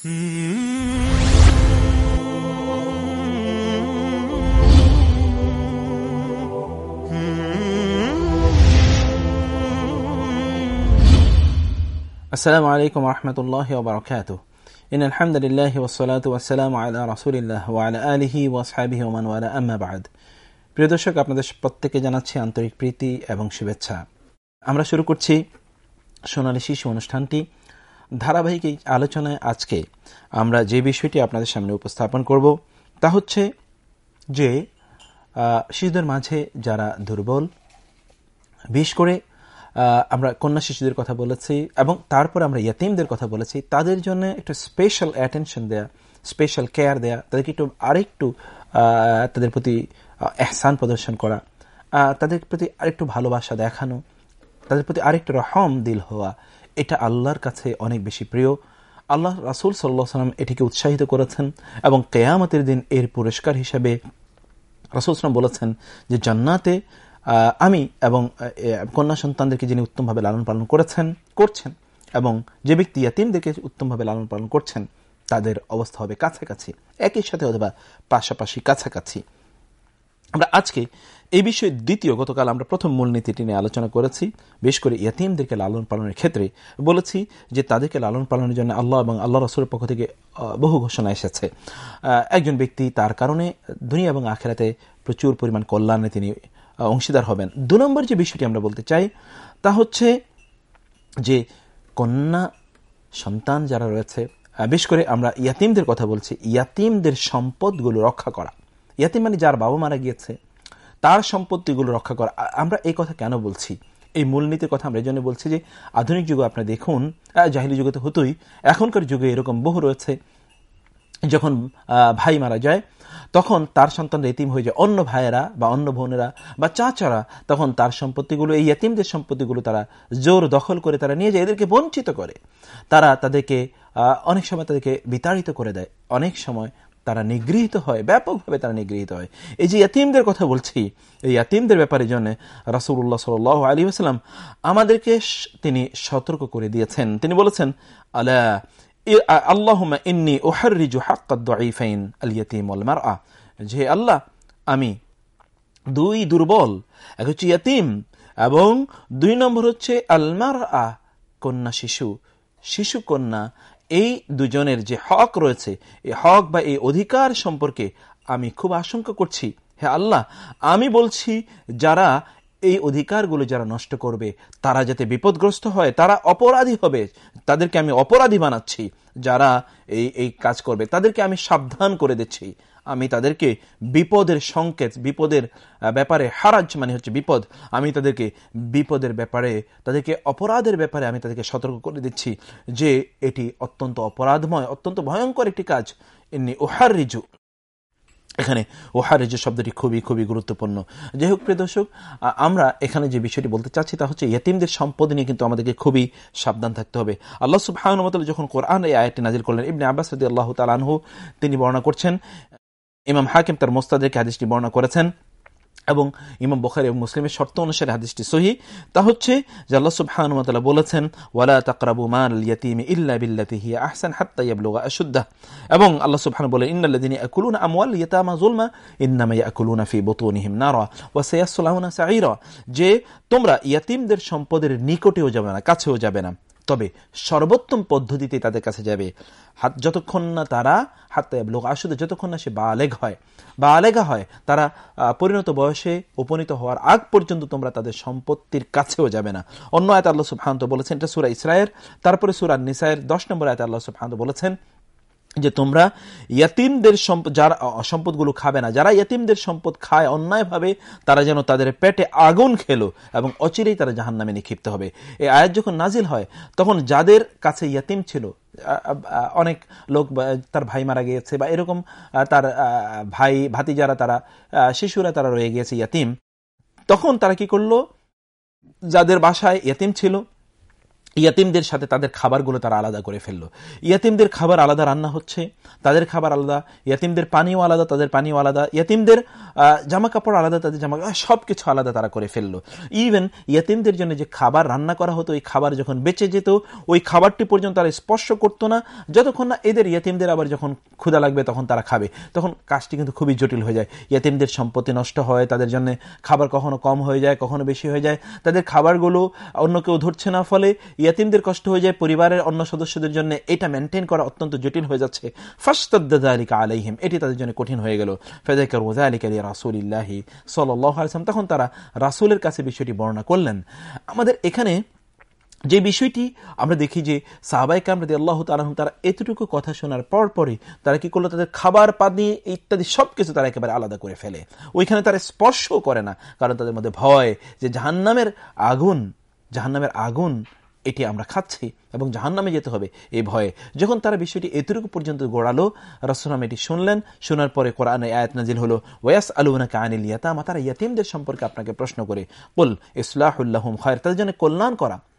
আসসালামু আলাইকুম রহমতুল্লাহ বারকাত ইন আলহামদুলিল্লাহ ওসলাত ওয়াসালাম আল্লাহ রসুলিল্লাহ ওয়াল আলহি ওয়াসাবি ওমান ওয়ালা আম্মাবাদ প্রিয় দর্শক, আপনাদের প্রত্যেকে জানাচ্ছি আন্তরিক প্রীতি এবং শুভেচ্ছা। আমরা শুরু করছি সোনালী শিশু অনুষ্ঠানটি। ধারাবাহিক এই আলোচনায় আজকে আমরা যে বিষয়টি আপনাদের সামনে উপস্থাপন করব, তা হচ্ছে যে শিশুদের মাঝে যারা দুর্বল, বিশেষ করে আমরা কন্যা শিশুদের কথা বলেছি এবং তারপর আমরা ইয়াতিমদের কথা বলেছি, তাদের জন্য একটু স্পেশাল অ্যাটেনশন দেয়া স্পেশাল কেয়ার দেয়া, তাদেরকে একটু আরেকটু তাদের প্রতি এহসান প্রদর্শন করা তাদের প্রতি আরেকটু ভালোবাসা দেখানো, তাদের প্রতি আরেকটু রহম দিল হওয়া এটা আল্লাহর কাছে অনেক বেশি প্রিয়। আল্লাহ রাসুল সাল্লাহ সাল্লাম এটিকে উৎসাহিত করেছেন এবং কেয়ামতের দিন এর পুরস্কার হিসেবে রাসুল সাল্লাম বলেছেন যে জান্নাতে আমি এবং কন্যা সন্তানদেরকে যিনি উত্তমভাবে লালন পালন করেছেন, করছেন এবং যে ব্যক্তি ইয়াতিমদেরকে উত্তমভাবে লালন পালন করছেন, তাদের অবস্থা হবে কাছাকাছি, একই সাথে অথবা পাশাপাশি কাছাকাছি। আমরা আজকে এই বিষয়ে দ্বিতীয় গতকাল আমরা প্রথম মূলনীতিটি নিয়ে আলোচনা করেছি। বেশ করে ইয়াতিমদেরকে লালন পালনের ক্ষেত্রে বলেছি যে তাদেরকে লালন পালনের জন্য আল্লাহ এবং আল্লাহ রসুলের পক্ষ থেকে বহু ঘোষণা এসেছে। একজন ব্যক্তি তার কারণে দুনিয়া এবং আখেরাতে প্রচুর পরিমাণ কল্যাণে তিনি অংশীদার হবেন। দু নম্বর যে বিষয়টি আমরা বলতে চাই, তা হচ্ছে যে কন্যা সন্তান যারা রয়েছে বিশেষ করে আমরা ইয়াতিমদের কথা বলছি, ইয়াতিমদের সম্পদগুলো রক্ষা করা। ইয়াতিম মানে যার বাবা মারা গিয়েছে, তার সম্পত্তিগুলো রক্ষা করা। আমরা এই কথা কেন বলছি? এই মূলনীতির কথা আমরা এই জন্য বলছি যে, আধুনিক যুগে আপনি দেখুন জাহিলি যুগে তো হতোই, এখনকার যুগে এরকম বহু রয়েছে। যখন ভাই মারা যায়, তখন তার সন্তান এতিম হয়ে যায়। অন্য ভাইয়েরা বা অন্য বোনেরা বা চাচারা তখন তার সম্পত্তিগুলো, এই এতিমদের সম্পত্তিগুলো তারা জোর দখল করে তারা নিয়ে যায়, এদেরকে বঞ্চিত করে। তারা তাদেরকে অনেক সময় তাদেরকে বিতাড়িত করে দেয়। অনেক সময় তারা নিগৃহীত হয়, ব্যাপকভাবে তারা নিগৃহীত হয়। এই যে ইয়াতিমদের কথা বলছি, এই ইয়াতিমদের ব্যাপারে জন্য রাসুল্লাহ সাল আলী আসসালাম আমাদেরকে তিনি সতর্ক করে দিয়েছেন। তিনি বলেছেন আল্লাহ আল্লাহুমা ইন্নি আল ইয়াতিম মারআ যে আল্লাহ, আমি দুই দুর্বল, এক হচ্ছে ইয়াতিম এবং দুই নম্বর হচ্ছে আলমার আ কন্যা শিশু। শিশু কন্যা এই দুজনের যে হক রয়েছে, এই হক বা এই অধিকার সম্পর্কে আমি খুব আশঙ্কা করছি। হে আল্লাহ, আমি বলছি, যারা এই অধিকারগুলো যারা নষ্ট করবে, তারা যাতে বিপদগ্রস্ত হয়, তারা অপরাধী হবে, তাদেরকে আমি অপরাধী বানাচ্ছি। যারা এই এই কাজ করবে, তাদেরকে আমি সাবধান করে দিচ্ছি। আমি তাদেরকে বিপদের সংকেত, বিপদের ব্যাপারে হারাজ মানে হচ্ছে বিপদ, আমি তাদেরকে বিপদের ব্যাপারে, তাদেরকে অপরাধের ব্যাপারে আমি তাদেরকে সতর্ক করে দিচ্ছি যে এটি অত্যন্ত অপরাধময়, অত্যন্ত ভয়ঙ্কর একটি কাজ। এমনি ওহার রিজু এখানে ওহারেজ শব্দটি খুবই খুবই গুরুত্বপূর্ণ। যাই হোক, প্রিয় আমরা এখানে যে বিষয়টি বলতে চাচ্ছি তা হচ্ছে ইয়তিমদের সম্পদ নিয়ে কিন্তু আমাদেরকে খুবই সাবধান থাকতে হবে। আল্লাহ সুবাহানুমতাল যখন কোরআন এই আয়টি নাজির করলেন, ইবনে আব্বাস আল্লাহ তালানহু তিনি বর্ণনা করছেন ইমাম হাকিম তার মোস্তাদেরকে হাদিসটি বর্ণনা করেছেন এবং ইমাম বখারি এবং মুসলিমের শর্ত অনুসারে হাদিসটি সহি। তা হচ্ছে যে আল্লাহ সুবহানুমতাল্লাহ বলেছেন, ওয়ালা তাকরাবু মাল ইয়াতিম ইল্লা বিল্লাতি হিয়া আহসান হাত্তা ইয়াবলুগা আশুদ্দা। এবং আল্লাহ সুবহান বলেন ইন্নাল্লাযিনা ইয়াকুলুনা আমওয়াল ইয়াতামা যুলমা, ইন্নামা ইয়াকুলুনা ফি বুতুনিহিম নারা ওয়া সায়াসলাউনা সাঈরা। যে তোমরা ইয়াতিমদের সম্পদের নিকটেও যাবে না, কাছেও যাবে না। তবে সর্বোত্তম পদ্ধতিতে তাদের কাছে যাবে। হাত যতক্ষণ না তারা হাতে লোক আসলে যতক্ষণ না সে বা আলেগ হয় বা আলেগা হয়, তারা পরিণত বয়সে উপনীত হওয়ার আগ পর্যন্ত তোমরা তাদের সম্পত্তির কাছেও যাবে না। অন্য আয়ত আল্লাহ সুফান্ত বলেছেন, এটা সুরা ইসরায়ের তারপরে সুরা নিসায়ের দশ নম্বর আয়ত আল্লাহ সুফান্ত বলেছেন যে তোমরা ইয়াতিমদের যারা সম্পদগুলো খাবে না, যারা ইয়াতিমদের সম্পদ খায়, অন্যায়ভাবে তারা যেন তাদের পেটে আগুন খেলো এবং অচিরেই তারা জাহান নামে নিক্ষিপ্ত হবে। এই আয়াত যখন নাজিল হয়, তখন যাদের কাছে ইয়াতিম ছিল অনেক লোক তার ভাই মারা গিয়েছে বা এরকম তার ভাই ভাতি যারা তারা শিশুরা তারা রয়ে গিয়েছে ইয়াতিম, তখন তারা কি করল? যাদের বাসায় ইয়াতিম ছিল ইয়াতিমদের সাথে তাদের খাবারগুলো তারা আলাদা করে ফেলল। ইয়াতিমদের খাবার আলাদা রান্না হচ্ছে, তাদের খাবার আলাদা, ইয়াতিমদের পানিও আলাদা, তাদের পানিও আলাদা, ইয়াতিমদের জামা কাপড় আলাদা, তাদের জামা সব কিছু আলাদা তারা করে ফেলল। ইভেন ইয়াতিমদের জন্য যে খাবার রান্না করা হতো, ওই খাবার যখন বেঁচে যেত, ওই খাবারটি পর্যন্ত তারা স্পর্শ করতো না। যতক্ষণ না এদের ইয়াতিমদের আবার যখন ক্ষুদা লাগবে তখন তারা খাবে। তখন কাজটি কিন্তু খুবই জটিল হয়ে যায়। ইয়াতিমদের সম্পত্তি নষ্ট হয়, তাদের জন্য খাবার কখনো কম হয়ে যায়, কখনো বেশি হয়ে যায়। তাদের খাবারগুলো অন্য কেউ ধরছে না, ফলে ইয়াতিমদের কষ্ট হয়ে যায়, পরিবারের অন্য সদস্যদের জন্য এটা মেনটেন করা অত্যন্ত জটিল হয়ে যাচ্ছে। ফাস্তাদ্দালিকা আলাইহিম, এটি তাদের জন্য কঠিন হয়ে গেল। ফেদাইকার ওজালিক আলী রাসুলিল্লাহি সাল্লাম। তখন তারা রাসুলের কাছে বিষয়টি বর্ণনা করলেন। আমাদের এখানে যে বিষয়টি আমরা দেখি যে সাহাবাই কামরাদি আল্লাহ তালাহম তারা এতটুকু কথা শোনার পর পরই তারা কি করল? তাদের খাবার, পানি ইত্যাদি সব কিছু তারা একেবারে আলাদা করে ফেলে। ওইখানে তারা স্পর্শও করে না, কারণ তাদের মধ্যে ভয় যে জাহান্নামের আগুন জাহান্নামের আগুন এটি আমরা খাচ্ছি এবং জাহান নামে যেতে হবে এই ভয়ে। যখন তারা বিষয়টি এতটুকু পর্যন্ত গোড়ালো রসলাম এটি শুনলেন। শোনার পরে কোরআনে আয়াত নাজিল হলো ওয়াস আলুনাকে আনিল ইয়াতামা তারা ইয়াতিমদের সম্পর্কে আপনাকে প্রশ্ন করে, বল ইসলাহুল্লাহম খয়ের তাদের জন্য কল্যাণ করা।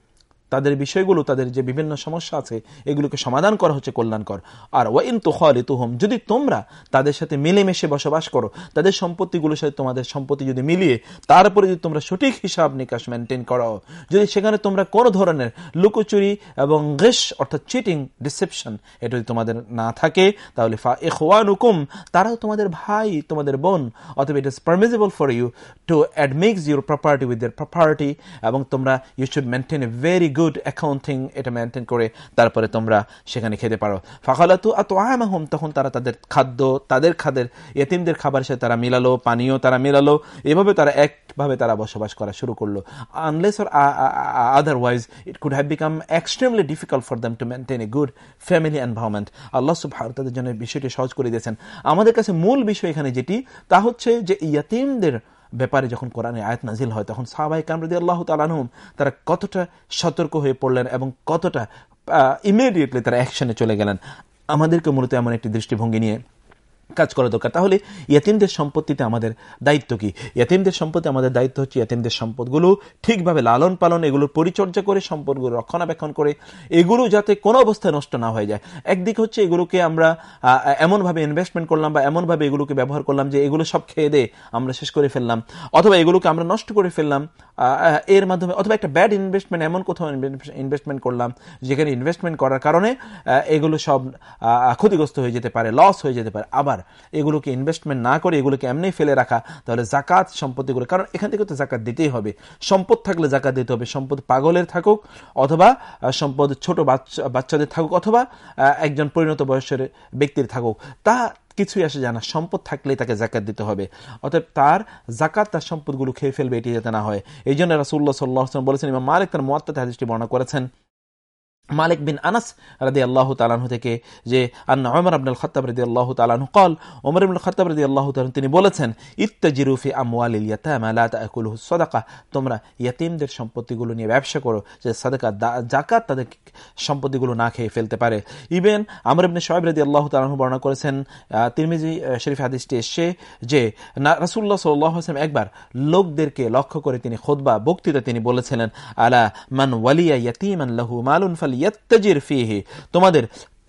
তাদের বিষয়গুলো, তাদের যে বিভিন্ন সমস্যা আছে, এগুলোকে সমাধান করা হচ্ছে কল্যাণকর। আর ওয়াইন তো খালি তুহম যদি তোমরা তাদের সাথে মিলেমিশে বসবাস করো, তাদের সম্পত্তিগুলোর সাথে তোমাদের সম্পত্তি যদি মিলিয়ে, তারপরে যদি তোমরা সঠিক হিসাব নিকাশ মেনটেন করো যদি সেখানে তোমরা কোনো ধরনের লুকোচুরি এবং গেস অর্থাৎ চিটিং ডিসেপশন এটা যদি তোমাদের না থাকে, তাহলে ফা এখওয়ানুকুম তারাও তোমাদের ভাই, তোমাদের বোন, অথবা it is permissible for you to admix your property with their property এবং তোমরা you should maintain a very good good accounting এটা মেনটেন করে তারপরে তোমরা সেখানে খেতে পারো। ফাঁকালাতু আত আহমাহম তখন তারা তাদের খাদ্য, তাদের খাদের এতিমদের খাবার সাথে তারা মিলালো, পানীয় তারা মিলালো, এভাবে তারা একভাবে তারা বসবাস করা শুরু করল। Unless or otherwise it could have become extremely difficult for them to maintain a good family environment আল্লাহ সুবাহ তাদের জন্য বিষয়টি সহজ করে দিয়েছেন। আমাদের কাছে মূল বিষয় এখানে যেটি, তা হচ্ছে যে ইয়াতিমদের ব্যাপারে যখন কোরআনে আয়াত নাজিল হয়, তখন সাহাবাই কামরদি আল্লাহ তালানহুম তারা কতটা সতর্ক হয়ে পড়লেন এবং কতটা ইমিডিয়েটলি তারা অ্যাকশনে চলে গেলেন। আমাদেরকে মূলত এমন একটি দৃষ্টিভঙ্গি নিয়ে কাজ করা দরকার। তাহলে ইয়াতিমদের সম্পত্তিতে আমাদের দায়িত্ব কি? ইয়াতিমদের সম্পত্তি, আমাদের দায়িত্ব হচ্ছে ইয়াতিমদের সম্পদগুলো ঠিকভাবে লালন পালন, এগুলোর পরিচর্যা করে, সম্পদগুলো রক্ষণাবেক্ষণ করে, এগুলো যাতে কোনো অবস্থায় নষ্ট না হয়ে যায়। একদিক হচ্ছে এগুলোকে আমরা এমনভাবে ইনভেস্টমেন্ট করলাম বা এমনভাবে এগুলোকে ব্যবহার করলাম যে এগুলো সব খেয়ে দে, আমরা শেষ করে ফেললাম। অথবা এগুলোকে আমরা নষ্ট করে ফেললাম এর মাধ্যমে, অথবা একটা ব্যাড ইনভেস্টমেন্ট এমন কোথাও ইনভেস্টমেন্ট করলাম, যেখানে ইনভেস্টমেন্ট করার কারণে এগুলো সব ক্ষতিগ্রস্ত হয়ে যেতে পারে লস হয়ে যেতে পারে। আবার এগুলোকে ইনভেস্টমেন্ট না করে এগুলোকে এমনি ফেলে রাখা, তাহলে জাকাত সম্পত্তিগুলো, কারণ এখান থেকে তো জাকাত দিতেই হবে। সম্পদ থাকলে জাকাত দিতে হবে, সম্পদ পাগলের থাকুক, অথবা সম্পদ ছোট বাচ্চা, বাচ্চাদের থাকুক, অথবা একজন পরিণত বয়সের ব্যক্তির থাকুক। তা কিছুই আসে জানা সম্পদ থাকলেই তাকে জাকাত দিতে হবে। অতএব তার জাকাত তার সম্পদগুলো খেয়ে ফেলবে, এটি যাতে না হয়। এই জন্য রাসুল্লাহ সাল্লাহ বলেছেন, ইমাম মালিক তার মোয়াত্তাতে হাদিসটি বর্ণনা করেছেন মালিক বিন আনাস রাদি আল্লাহ তালাহু থেকে যে আন্না ওমর আব্দুল খতাব রদি আল্লাহ তালাহু কল ওমর আব্দুল খতাব রদি আল্লাহ তালাহ তিনি বলেছেন ইত্তাজিরুফি আমওয়াল আলা তোমরা ইয়াতিমদের সম্পত্তিগুলো নিয়ে ব্যবসা করো, যে সাদাকা জাকাত তাদের সম্পত্তিগুলো না খেয়ে ফেলতে পারে। ইভেন আমর ইবনে শোয়েব রদি আল্লাহ তালাহু বর্ণনা করেছেন তিরমিজি শরীফ হাদিসটি এসে যে রাসূলুল্লাহ সাল্লাল্লাহু আলাইহি একবার লোকদেরকে লক্ষ্য করে তিনি খুতবা বক্তৃতা তিনি বলেছিলেন, আলা মান ওয়ালিয়া ইয়াতিমান লাহু মালুন ফাল ইয়াত্তাজির ফিহি, তোমাদের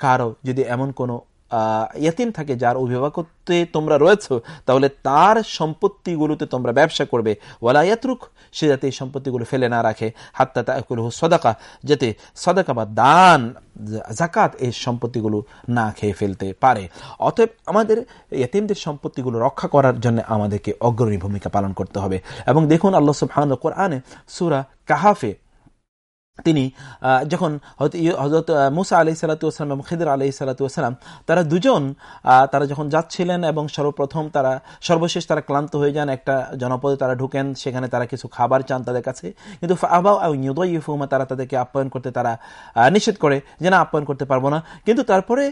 কারও যদি এমন কোনো ইয়াতিম থাকে যার অভিভাবকত্বে তোমরা রয়েছ, তাহলে তার সম্পত্তিগুলোতে তোমরা ব্যবসা করবে। ওয়ালা ইয়াতরুক, সে যাতে এই সম্পত্তিগুলো ফেলে না রাখে। হাত্তা তাকুল সদাকা, যাতে সদাকা বা দান জাকাত এই সম্পত্তিগুলো না খেয়ে ফেলতে পারে। অতএব আমাদের এতিমদের সম্পত্তিগুলো রক্ষা করার জন্য আমাদেরকে অগ্রণী ভূমিকা পালন করতে হবে। এবং দেখুন আল্লাহ সুবহান কোরআনে সুরা কাহাফে তিনি যখন হজরত মুসা আলি সাল্লাতাম এবং খিদর আলি সাল্লাতাম তারা দুজন তারা যখন যাচ্ছিলেন এবং সর্বপ্রথম তারা, সর্বশেষ তারা ক্লান্ত হয়ে যান, একটা জনপদে তারা ঢুকেন, সেখানে তারা কিছু খাবার চান তাদের কাছে। কিন্তু আবাউ ইউদুমা তারা তাদেরকে আপ্যায়ন করতে তারা নিষেধ করে যে, না, আপ্যায়ন করতে পারব না। কিন্তু তারপরে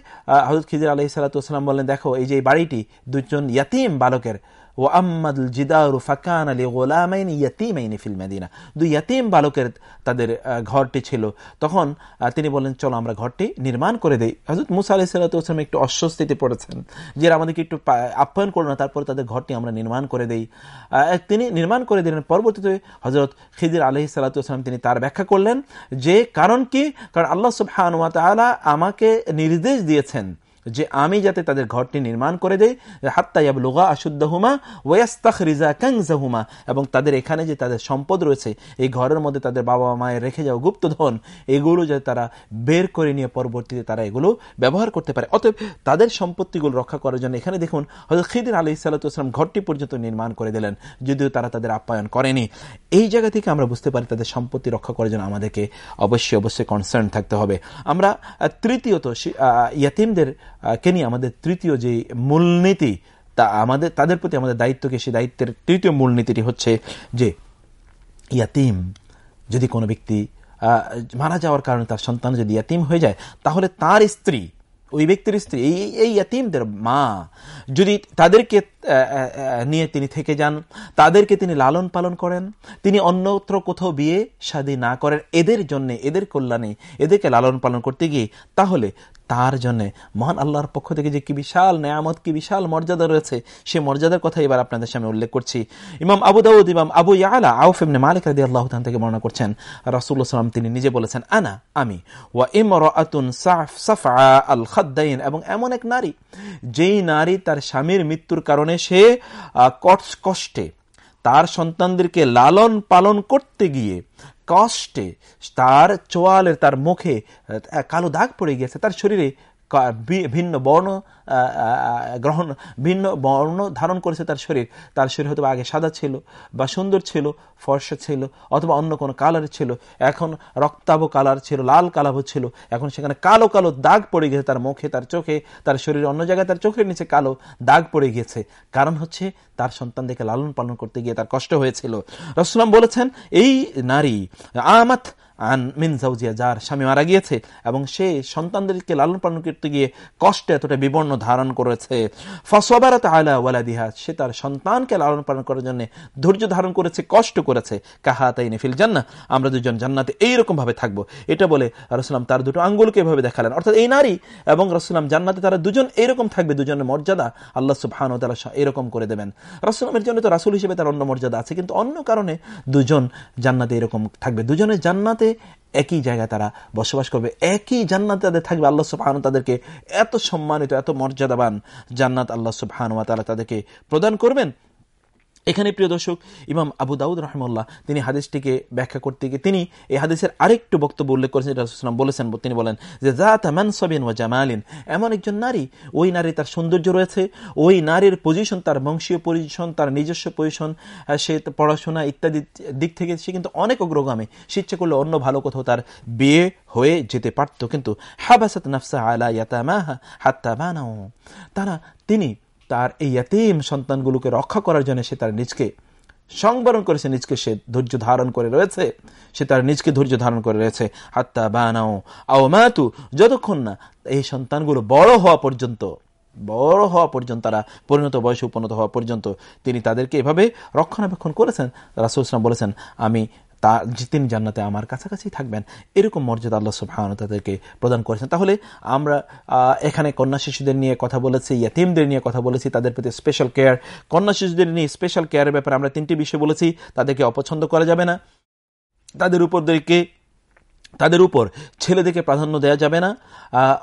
হজরত খিদির আলি সাল্লাতাম বললেন, দেখো, এই যে বাড়িটি, দুজন ইয়াতিম বালকের ও আম্মাদ জিদারু ফাকান আলী দুই ইয়াতিম বালকের তাদের ঘরটি ছিল। তখন তিনি বলেন চলো আমরা ঘরটি নির্মাণ করে মুসা আলি একটু অস্বস্তিতে পড়েছেন। আমাদেরকে একটু আপ্যায়ন তারপরে তাদের ঘরটি আমরা নির্মাণ করে দেই। তিনি নির্মাণ করে দিলেন। পরবর্তীতে হজরত খিদির আলহি তিনি তার ব্যাখ্যা করলেন যে, কারণ কি? কারণ আল্লাহ আমাকে নির্দেশ দিয়েছেন যে আমি যাতে তাদের ঘরটি নির্মাণ করে দেই হাত্তাইয়াব লুগা আশুদ্দাহুমা ওয়াস্তাখ রিজা ক্যাংজাহুমা এবং তাদের এখানে যে তাদের সম্পদ রয়েছে, এই ঘরের মধ্যে তাদের বাবা মায়ের রেখে যাওয়া গুপ্তধন, এগুলো যাতে তারা বের করে নিয়ে পরবর্তীতে তারা এগুলো ব্যবহার করতে পারে। অতএব তাদের সম্পত্তিগুলো রক্ষা করার জন্য এখানে দেখুন হয়তো খিদিন আলি সাল্লাতাম ঘরটি পর্যন্ত নির্মাণ করে দিলেন, যদিও তারা তাদের আপ্যায়ন করেনি। এই জায়গা থেকে আমরা বুঝতে পারি তাদের সম্পত্তি রক্ষা করার জন্য আমাদেরকে অবশ্যই অবশ্যই কনসার্ন থাকতে হবে। আমরা তৃতীয়ত ইয়াতিমদের কে নিয়ে আমাদের তৃতীয় যে মূলনীতি, তা আমাদের, তাদের প্রতি আমাদের দায়িত্বকে সেই দায়িত্বের তৃতীয় মূলনীতিটি হচ্ছে যে ইয়াতিম, যদি কোনো ব্যক্তি মারা যাওয়ার কারণে তার সন্তান যদি ইয়াতিম হয়ে যায়, তাহলে তার স্ত্রী, ওই ব্যক্তির স্ত্রী, এই এই ইয়াতিমদের মা, যদি তাদেরকে নিয়ে তিনি থেকে যান, তাদেরকে তিনি লালন পালন করেন, তিনি অন্যত্র কোথাও বিয়ে শাদী না করেন, এদের জন্যে, এদের কল্যাণে, এদেরকে লালন পালন করতে গিয়ে, তাহলে তার জন্য। মহান আল্লাহর পক্ষ থেকে যে কি বিশাল নেয়ামত, কি বিশাল মর্যাদা রয়েছে, সে মর্যাদার কথা এবার আপনাদের সামনে উল্লেখ করছি। ইমাম আবু দাউদ, ইমাম আবু ইয়ালা, আউফ ইবনে মালিক রাদি আল্লাহ থেকে বর্ণনা করছেন। রাসুল্লাহ সাল্লাম তিনি নিজে বলেছেন, আনা, আমি। ওয়া ইমরাতুন সাফা আল খাদ্দাইন এবং এমন এক নারী, যেই নারী তার স্বামীর মৃত্যুর কারণে সে কষ্টে তার সন্তানদেরকে লালন পালন করতে গিয়ে কষ্টে তার চোয়ালের তার মুখে কালো দাগ পড়ে গিয়েছে তার শরীরে ভিন্ন বর্ণ গ্রহণ, ভিন্ন বর্ণ ধারণ করেছে তার শরীর। তার শরীর হয়তো আগে সাদা ছিল বা সুন্দর ছিল, ফর্সা ছিল, অথবা অন্য কোনো কালার ছিল। এখন রক্তাভ কালার ছিল, লাল কালাভ ছিল। এখন সেখানে কালো কালো দাগ পড়ে গেছে তার মুখে, তার চোখে, তার শরীর অন্য জায়গায় তার চোখের নিচে কালো দাগ পড়ে গেছে। কারণ হচ্ছে তার সন্তান দেখে লালন পালন করতে গিয়ে তার কষ্ট হয়েছিল। রসুলাম বলেছেন, এই নারী আমাত আন মিন জাউজিয়া, যার স্বামী মারা গিয়েছে এবং সে সন্তানদেরকে লালন পালন করতে গিয়ে কষ্টে এতটা বিবর্ণ ধারণ করেছে। ফসবারাত আলা ওয়ালাদিহা, সে তার সন্তানকে লালন পালন করার জন্য ধৈর্য ধারণ করেছে, কষ্ট করেছে। কাহা তাই নেফিল জান্না আমরা দুজন জান্নাতে এইরকম ভাবে থাকব। এটা বলে রসুলাম তার দুটো আঙ্গুলকে এভাবে দেখালেন। অর্থাৎ এই নারী এবং রসুলাম জান্নাতে তারা দুজন এইরকম থাকবে, দুজনের মর্যাদা আল্লাহ সুবহান তারা এরকম করে দেবেন। রসুলামের জন্য তো রাসুল হিসেবে তার অন্য মর্যাদা আছে, কিন্তু অন্য কারণে দুজন জান্নাতে এরকম থাকবে। দুজনের জান্নাতে একই জায়গায় তারা বসবাস করবে। একই জান্নাত তাদের থাকবে। আল্লাহ সুবহান তাদেরকে এত সম্মানিত, এত মর্যাদাবান জান্নাত আল্লাহ সুবহান তারা তাদেরকে প্রদান করবেন। এখানে প্রিয় দর্শক, ইমাম আবু দাউদ রহমল্লাহ তিনি হাদিসটিকে ব্যাখ্যা করতে গিয়ে তিনি এই হাদিসের আরেকটু বক্তব্য উল্লেখ করেছেন রাসুলাম বলেছেন, তিনি বলেন, যে জাত মানসবিন ও জামালিন এমন একজন নারী, ওই নারী তার সৌন্দর্য রয়েছে, ওই নারীর পজিশন তার বংশীয় পজিশন তার নিজস্ব পজিশন সে পড়াশোনা ইত্যাদি দিক থেকে সে কিন্তু অনেক অগ্রগামী, সে ইচ্ছে করলে অন্য ভালো কোথাও তার বিয়ে হয়ে যেতে পারত, কিন্তু হাবাসাত নাফসা আলা ইয়াতামাহা হাত্তা বানাও। তারা, তিনি তার এই ইয়াতিম সন্তানগুলোকে রক্ষা করার জন্য সে তার নিজকে সংবরণ করেছে, নিজকে সে ধৈর্য ধারণ করে রয়েছে, সে তার নিজকে ধৈর্য ধারণ করে রয়েছে। হাত্তা বানাও, আও মাতু, যতক্ষণ না এই সন্তানগুলো বড় হওয়া পর্যন্ত, বড় হওয়া পর্যন্ত, তারা পরিণত বয়সে উপনত হওয়া পর্যন্ত, তিনি তাদেরকে এভাবে রক্ষণাবেক্ষণ করেছেন। রাসুল ইসলাম বলেছেন, আমি তা তিনি জান্নাতে আমার কাছাকাছি থাকবেন, এরকম মর্যাদা আল্লাহ সুবহান তাদেরকে প্রদান করেছেন। তাহলে আমরা এখানে কন্যা শিশুদের নিয়ে কথা বলেছি, ইয়াতিমদের নিয়ে কথা বলেছি, তাদের প্রতি স্পেশাল কেয়ার কন্যা শিশুদের নিয়ে স্পেশাল কেয়ারের ব্যাপারে আমরা তিনটি বিষয় বলেছি, তাদেরকে অপছন্দ করা যাবে না। তাদের উপরদেরকে তাদের উপর ছেলেদেরকে প্রাধান্য দেওয়া যাবে না।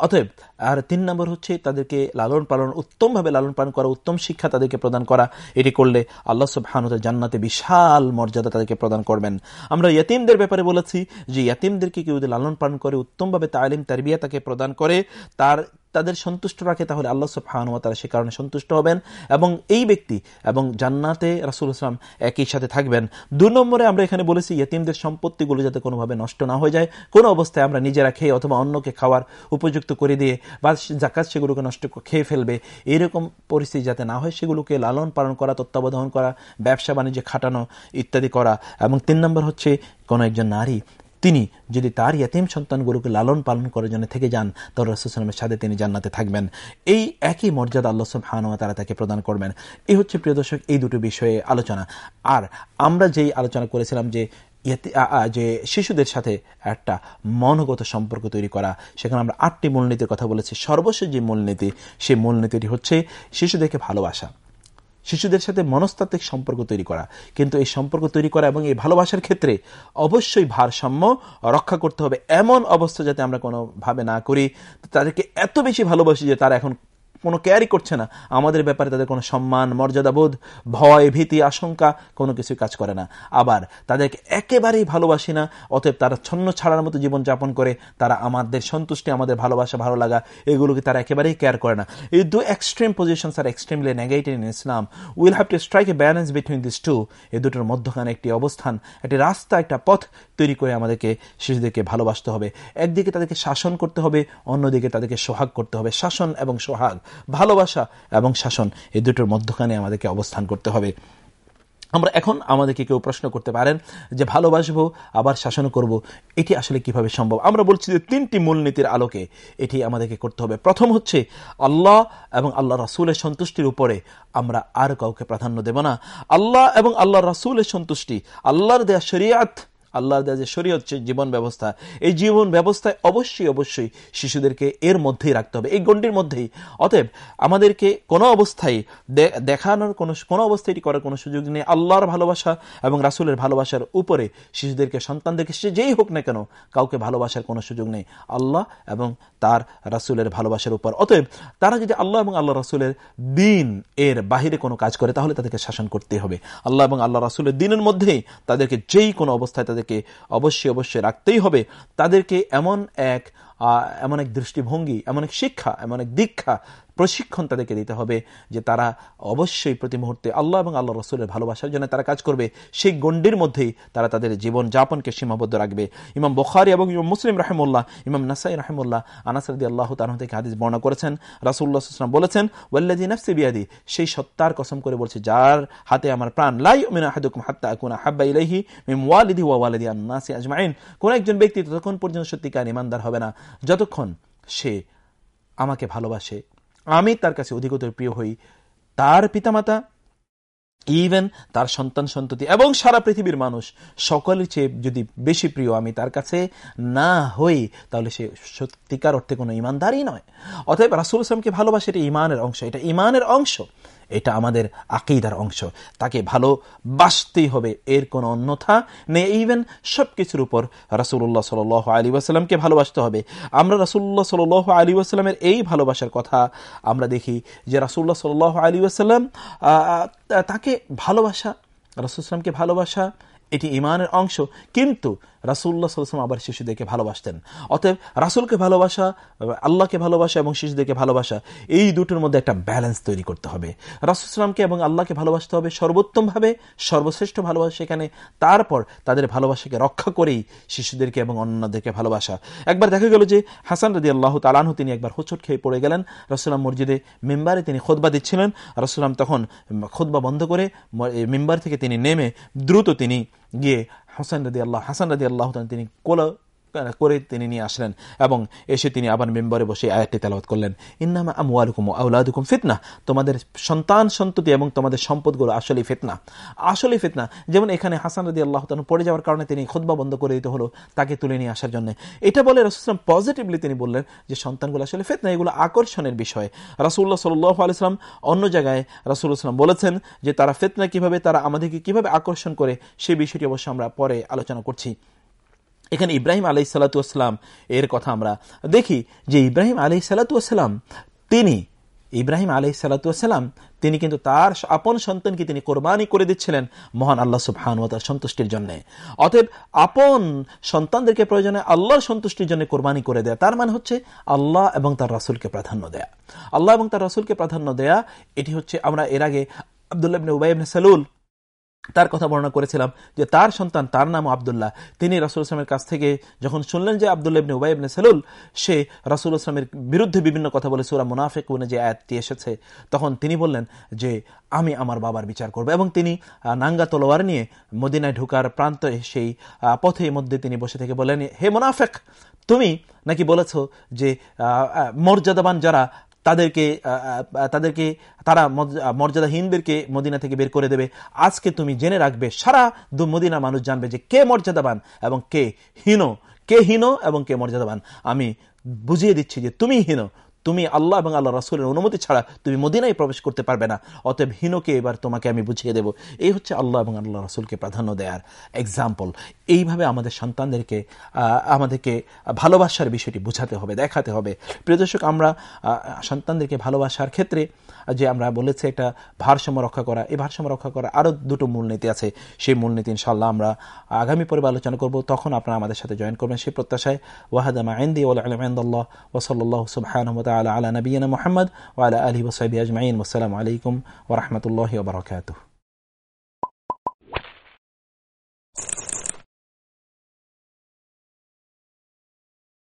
অতএব, আর তিন নম্বর হচ্ছে তাদেরকে লালন পালন, উত্তমভাবে লালন পালন করা, উত্তম শিক্ষা তাদেরকে প্রদান করা, এটি করলে আল্লাহ সুবহানুদের জান্নাতে বিশাল মর্যাদা তাদেরকে প্রদান করবেন। আমরা ইয়াতিমদের ব্যাপারে বলেছি যে, ইয়াতিমদেরকে কেউ যদি লালন পালন করে, উত্তমভাবে তালিম তারবিয়া তাকে প্রদান করে, তার তাদের সন্তুষ্ট রাখে, তাহলে আল্লাহ সুবহানুয়া তারা সে কারণে সন্তুষ্ট হবেন। এবং এই ব্যক্তি এবং জান্নাতে রাসুল ইসলাম একই সাথে থাকবেন। দু নম্বরে আমরা এখানে বলেছি, ইয়তিমদের সম্পত্তিগুলো যাতে কোনোভাবে নষ্ট না হয়ে যায়। কোনো অবস্থায় আমরা নিজেরা খেয়ে অথবা অন্যকে খাওয়ার উপযুক্ত করে দিয়ে বা জাকাত সেগুলোকে নষ্ট খেয়ে ফেলবে, এরকম পরিস্থিতি যাতে না হয়, সেগুলোকে লালন পালন করা, তত্ত্বাবধান করা ব্যবসা বাণিজ্যে খাটানো ইত্যাদি করা। এবং তিন নম্বর হচ্ছে, কোনো একজন নারী তিনি যদি তার ইয়াতিম সন্তানগুলোকে লালন পালন করার জন্য থেকে যান তাহলে রসুলামের সাথে তিনি জান্নাতে থাকবেন। এই একই মর্যাদা আল্লাহ সুবহানুয়া তারা তাকে প্রদান করবেন। এই হচ্ছে প্রিয় দর্শক, এই দুটো বিষয়ে আলোচনা। আর আমরা যেই আলোচনা করেছিলাম যে যে শিশুদের সাথে একটা মনগত সম্পর্ক তৈরি করা, সেখানে আমরা আটটি মূলনীতির কথা বলেছি। সর্বশেষ যে মূলনীতি, সেই মূলনীতিটি হচ্ছে শিশুদেরকে ভালোবাসা। শিশুদের সাথে মনস্তাত্ত্বিক সম্পর্ক তৈরি করা। কিন্তু এই সম্পর্ক তৈরি করা এবং এই ভালোবাসার ক্ষেত্রে অবশ্যই ভারসাম্য রক্ষা করতে হবে। এমন অবস্থা যাতে আমরা কোনোভাবে না করি, তাদেরকে এত বেশি ভালোবাসি যে তারা এখন কোনো কেয়ারই করছে না। আমাদের ব্যাপারে তাদের কোনো সম্মান মর্যাদাবোধ ভয়, ভীতি, আশঙ্কা কোনো কিছু কাজ করে না। আবার তাদেরকে একেবারেই ভালোবাসি না, অতএব তারা ছন্ন ছাড়ার মতো জীবনযাপন করে তারা আমাদের সন্তুষ্টি, আমাদের ভালোবাসা, ভালো লাগা, এগুলোকে তারা একেবারেই কেয়ার করে না। এই দু extreme position R extremely negative in Islam will have to strike a balance between this two এই দুটোর মধ্যখানে একটি অবস্থান, একটি রাস্তা, একটা পথ তৈরি করে আমাদেরকে শিশুদেরকে ভালোবাসতে হবে। একদিকে তাদেরকে শাসন করতে হবে, অন্যদিকে তাদেরকে সোহাগ করতে হবে। শাসন এবং সোহাগ, ভালোবাসা এবং শাসন এই দুটোর মধ্যখানে আমাদেরকে অবস্থান করতে হবে। আমরা এখন আমাদেরকে কেউ প্রশ্ন করতে পারেন যে, ভালোবাসবো, আবার শাসন করব, এটি আসলে কীভাবে সম্ভব? আমরা বলছি যে, তিনটি মূলনীতির আলোকে এটি আমাদেরকে করতে হবে। প্রথম হচ্ছে, আল্লাহ এবং আল্লাহ রাসুলের সন্তুষ্টির উপরে আমরা আর কাউকে প্রাধান্য দেব না। আল্লাহ এবং আল্লাহ রাসুলের সন্তুষ্টি, আল্লাহর দেয়া শরিয়াত আল্লাহর দেওয়া যে শরীয় হচ্ছে জীবন ব্যবস্থা। এই জীবন ব্যবস্থায় অবশ্যই অবশ্যই শিশুদেরকে এর মধ্যেই রাখতে হবে। এই গণ্ডির মধ্যেই। অতএব আমাদেরকে কোনো অবস্থায় দেখানোর কোনো কোনো অবস্থায় এটি করার কোনো সুযোগ নেই। আল্লাহর ভালোবাসা এবং রাসুলের ভালোবাসার উপরে শিশুদেরকে, সন্তানদেরকে, সে যেই হোক না কেন, কাউকে ভালোবাসার কোনো সুযোগ নেই। আল্লাহ এবং তার রাসুলের ভালোবাসার উপর। অতএব তারা যদি আল্লাহ এবং আল্লাহ রাসুলের দিন এর বাহিরে কোনো কাজ করে, তাহলে তাদেরকে শাসন করতে হবে। আল্লাহ এবং আল্লাহ রাসুলের দিনের মধ্যেই তাদেরকে যেই কোনো অবস্থায় তাদেরকে অবশ্যই অবশ্যই রাখতেই হবে। তাদেরকে এমন এক এমন এক দৃষ্টিভঙ্গি, এমন এক শিক্ষা, এমন এক দীক্ষা প্রশিক্ষণ তাদেরকে দিতে হবে যে তারা অবশ্যই প্রতি মুহূর্তে আল্লাহ এবং আল্লাহ রসুলের ভালোবাসার জন্য তারা কাজ করবে। সেই গণ্ডির মধ্যেই তারা তাদের জীবন যাপনকে সীমাবদ্ধ রাখবে। ইমাম বখারি এবং ইমাম মুসলিম রাহেমুল্লাহ, ইমাম নাসাই রাহেমুল্লাহ আনাসরদি আল্লাহ তাহ থেকে হাদিস বর্ণনা করেছেন। রাসুল্লাহাম বলেছেন ওয়াল্লাদি নাফসি বিয়াদি সেই সত্তার কসম করে বলছে, যার হাতে আমার প্রাণ লাই মিনা হাদুকুম হাত্তা আকুনা হাব্বা ইলাইহি মিম ওয়ালিদি ওয়া ওয়ালিদি আন্নাসি আজমাইন। কোন একজন ব্যক্তি ততক্ষণ পর্যন্ত সত্যিকার ইমানদার হবে না। যতক্ষণ সে আমাকে ভালোবাসে আমি তার কাছে অধিকতর প্রিয় হই। তার পিতামাতা ইভেন তার সন্তান সন্ততি এবং সারা পৃথিবীর মানুষ, সকলের চেয়ে যদি বেশি প্রিয় আমি তার কাছে না হই, তাহলে সে সত্যিকার অর্থে কোনো ইমানদারই নয়। অতএব রাসুল ইসলামকে ভালোবাসে এটা ইমানের অংশ। এটা ইমানের অংশ। এটা আমাদের আকিদার অংশ। তাকে ভালোবাসতেই হবে, এর কোনো অন্যথা নেই। ইভেন সব কিছুর উপর রাসুল্লাহ সাল আলী ওয়াসাল্লামকে ভালোবাসতে হবে। আমরা রাসুল্লাহ সাল আলী ওয়াসাল্লামের এই ভালোবাসার কথা আমরা দেখি যে রাসুল্লাহ সাল আলী ওয়াসাল্লাম তাকে ভালোবাসা, রাসুল রাসুলসলামকে ভালোবাসা, এটি ইমানের অংশ। কিন্তু রাসুল্লাহ সাল্লাম আবার শিশুদেরকে ভালোবাসতেন। অতএব রাসুলকে ভালোবাসা, আল্লাহকে ভালোবাসা এবং শিশুদেরকে ভালোবাসা, এই দুটোর মধ্যে একটা ব্যালেন্স তৈরি করতে হবে। রাসুলসালামকে এবং আল্লাহকে ভালোবাসতে হবে সর্বোত্তমভাবে, সর্বশ্রেষ্ঠ ভালোবাসা সেখানে, তারপর তাদের ভালোবাসাকে রক্ষা করেই শিশুদেরকে এবং অন্যদেরকে ভালোবাসা। একবার দেখা গেল যে হাসান রদি আল্লাহ তালানহ তিনি একবার হোচট খেয়ে পড়ে গেলেন রসুলাম মসজিদে মেম্বারে তিনি খোদবা দিচ্ছিলেন রসুলাম তখন খোদবা বন্ধ করে মেম্বার থেকে তিনি নেমে দ্রুত তিনি গিয়ে হোসেন রদি আল্লাহ হাসান রদি আল্লাহ তিনি কোলা করে তিনি নিয়ে আসলেন এবং এসে তিনি আবার মেম্বারে বসে আয়াতটি তেলাওয়াত করলেন। ইন্নামা আমওয়ালুকুম আউলাদুকুম ফিতনা। তোমাদের সন্তান সন্ততি এবং তোমাদের সম্পদগুলো আসলেই ফিতনা। আসলেই ফিতনা। যেমন এখানে হাসান রদি আল্লাহ তালু পড়ে যাওয়ার কারণে তিনি খুদ্া বন্ধ করে দিতে হলো তাকে তুলে নিয়ে আসার জন্য। এটা বলে রসুলাম পজিটিভলি তিনি বললেন যে সন্তানগুলো আসলে ফিতনা, এগুলো আকর্ষণের বিষয়। রাসুল্লাহ সাল্লাহ আলিয়াল্লাম অন্য জায়গায় রাসুল্লাহাম বলেছেন যে তারা ফেতনা কীভাবে, তারা আমাদেরকে কীভাবে আকর্ষণ করে সেই বিষয়টি অবশ্য আমরা পরে আলোচনা করছি। এখানে ইব্রাহিম আলাই সালাতাম এর কথা আমরা দেখি যে ইব্রাহিম আলাই সালাতাম তিনি, ইব্রাহিম আলাই সালাতাম তিনি কিন্তু তার আপন সন্তানকে তিনি কোরবানি করে দিচ্ছিলেন মহান আল্লাহ সুবহানুয়ার সন্তুষ্টির জন্য। অতএব আপন সন্তানদেরকে প্রয়োজনে আল্লাহর সন্তুষ্টির জন্য কোরবানি করে দেয়া, তার মানে হচ্ছে আল্লাহ এবং তার রাসুলকে প্রাধান্য দেয়া। আল্লাহ এবং তার রাসুলকে প্রাধান্য দেয়া, এটি হচ্ছে আমরা এর আগে আবদুল্লাহ উবাইবনে সালুল তার কথা বর্ণনা করেছিলাম যে তার সন্তান, তার নাম আবদুল্লাহ। তিনি রাসুল ইসলামের কাছ থেকে যখন শুনলেন যে আবদুল্লাহ ইবনে উবাই ইবনে সেলুল, সে রাসুল ইসলামের বিরুদ্ধে বিভিন্ন কথা বলে সুরা মুনাফেক উনে যে আয়াতটি এসেছে, তখন তিনি বললেন যে আমি আমার বাবার বিচার করব। এবং তিনি নাঙ্গা তলোয়ার নিয়ে মদিনায় ঢুকার প্রান্তে সেই পথে মধ্যে তিনি বসে থেকে বলেন হে মুনাফেক, তুমি নাকি বলেছ যে মর্যাদাবান যারা তাদেরকে তাদেরকে তারা মর্যাদাহীনদেরকে মদিনা থেকে বের করে দেবে। আজকে তুমি জেনে রাখবে, সারা দু মদিনা মানুষ জানবে যে কে মর্যাদাবান এবং কে হীন কে হীন এবং কে মর্যাদাবান। আমি বুঝিয়ে দিচ্ছি যে তুমি হীন তুমি আল্লাহ এবং আল্লাহ রাসুলের অনুমতি ছাড়া তুমি মদিনায় প্রবেশ করতে পারবে না। অতএব হীনকে এবার তোমাকে আমি বুঝিয়ে দেব। এই হচ্ছে আল্লাহ এবং আল্লাহ রাসুলকে প্রাধান্য দেওয়ার এক্সাম্পল এইভাবে আমাদের সন্তানদেরকে আমাদেরকে ভালোবাসার বিষয়টি বুঝাতে হবে, দেখাতে হবে। প্রিয় দর্শক, আমরা সন্তানদেরকে ভালোবাসার ক্ষেত্রে, যে আমরা বলেছি একটা ভারসাম্য রক্ষা করা, এই ভারসাম্য রক্ষা করা আরও দুটো মূলনীতি আছে। সেই মূলনীতি ইনশাল্লাহ আমরা আগামী পর্বে আলোচনা করব। তখন আপনারা আমাদের সাথে জয়েন করবেন সেই প্রত্যাশায়। ওয়াহাদামা আইন্দি ওলা আলমান্দাল্লাহ ওসল্লাহ সুবাহানহমত আলা আলা নবীনা মোহাম্মদ ওয়ালা আলহি ওসাইবি আজমাইন আসসালামু আলাইকুম ওরহমতুল্লাহ ওবরাকাতুহ